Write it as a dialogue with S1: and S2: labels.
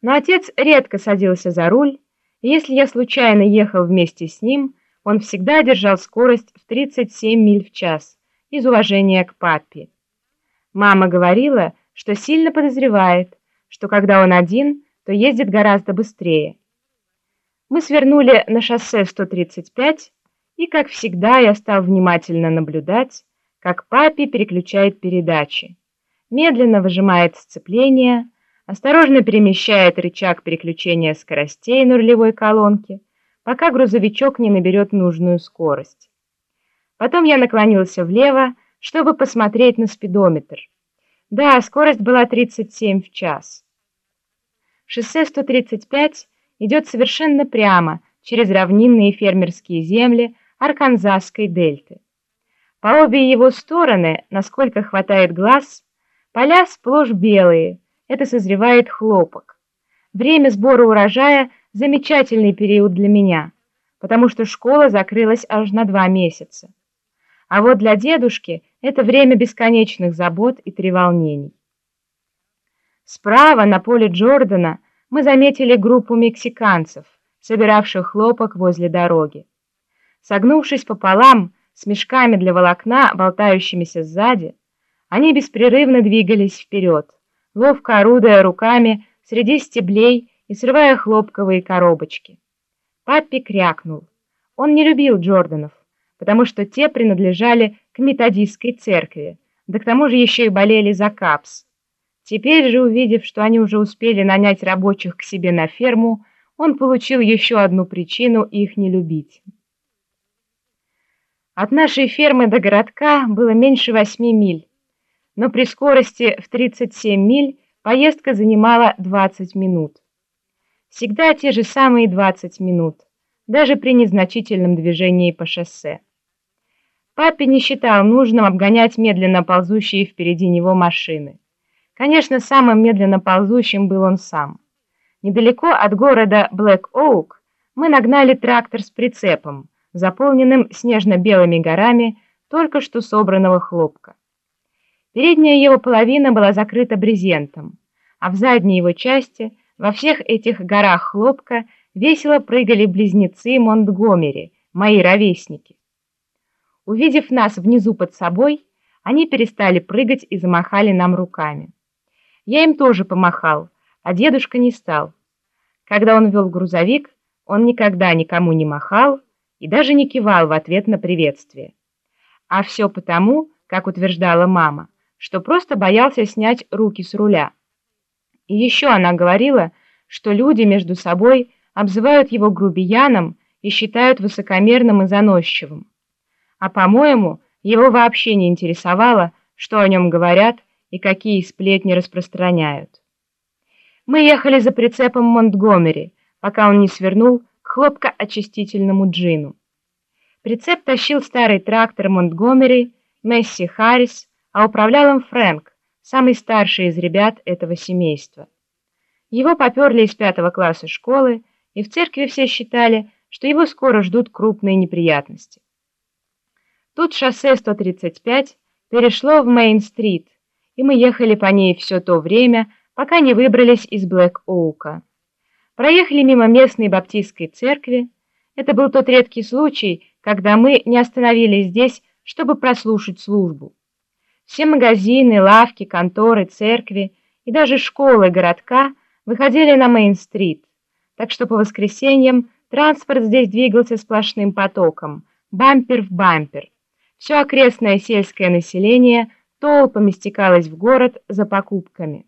S1: Но отец редко садился за руль, и если я случайно ехал вместе с ним, он всегда держал скорость в 37 миль в час из уважения к папе. Мама говорила, что сильно подозревает, что когда он один, то ездит гораздо быстрее. Мы свернули на шоссе 135, и, как всегда, я стал внимательно наблюдать, как папе переключает передачи, медленно выжимает сцепление, осторожно перемещает рычаг переключения скоростей на рулевой колонке, пока грузовичок не наберет нужную скорость. Потом я наклонился влево, чтобы посмотреть на спидометр. Да, скорость была 37 в час. Шоссе 135 идет совершенно прямо через равнинные фермерские земли Арканзасской дельты. По обе его стороны, насколько хватает глаз, поля сплошь белые, это созревает хлопок. Время сбора урожая – замечательный период для меня, потому что школа закрылась аж на два месяца. А вот для дедушки это время бесконечных забот и треволнений. Справа, на поле Джордана, мы заметили группу мексиканцев, собиравших хлопок возле дороги. Согнувшись пополам, с мешками для волокна, болтающимися сзади, они беспрерывно двигались вперед, ловко орудуя руками среди стеблей и срывая хлопковые коробочки. Паппи крякнул. Он не любил Джорданов, потому что те принадлежали к методистской церкви, да к тому же еще и болели за капс. Теперь же, увидев, что они уже успели нанять рабочих к себе на ферму, он получил еще одну причину их не любить. От нашей фермы до городка было меньше восьми миль, но при скорости в 37 миль поездка занимала 20 минут. Всегда те же самые 20 минут, даже при незначительном движении по шоссе. Папе не считал нужным обгонять медленно ползущие впереди него машины. Конечно, самым медленно ползущим был он сам. Недалеко от города Блэк-Оук мы нагнали трактор с прицепом, заполненным снежно-белыми горами только что собранного хлопка. Передняя его половина была закрыта брезентом, а в задней его части, во всех этих горах хлопка, весело прыгали близнецы Монтгомери, мои ровесники. Увидев нас внизу под собой, они перестали прыгать и замахали нам руками. Я им тоже помахал, а дедушка не стал. Когда он вел грузовик, он никогда никому не махал и даже не кивал в ответ на приветствие. А все потому, как утверждала мама, что просто боялся снять руки с руля. И еще она говорила, что люди между собой обзывают его грубияном и считают высокомерным и заносчивым а, по-моему, его вообще не интересовало, что о нем говорят и какие сплетни распространяют. Мы ехали за прицепом Монтгомери, пока он не свернул к хлопкоочистительному джину. Прицеп тащил старый трактор Монтгомери, Месси Харрис, а управлял им Фрэнк, самый старший из ребят этого семейства. Его поперли из пятого класса школы, и в церкви все считали, что его скоро ждут крупные неприятности. Тут шоссе 135 перешло в Мейн-стрит, и мы ехали по ней все то время, пока не выбрались из Блэк-Оука. Проехали мимо местной баптистской церкви. Это был тот редкий случай, когда мы не остановились здесь, чтобы прослушать службу. Все магазины, лавки, конторы, церкви и даже школы городка выходили на Мейн-стрит, так что по воскресеньям транспорт здесь двигался сплошным потоком, бампер в бампер. Все окрестное сельское население толпами стекалось в город за покупками.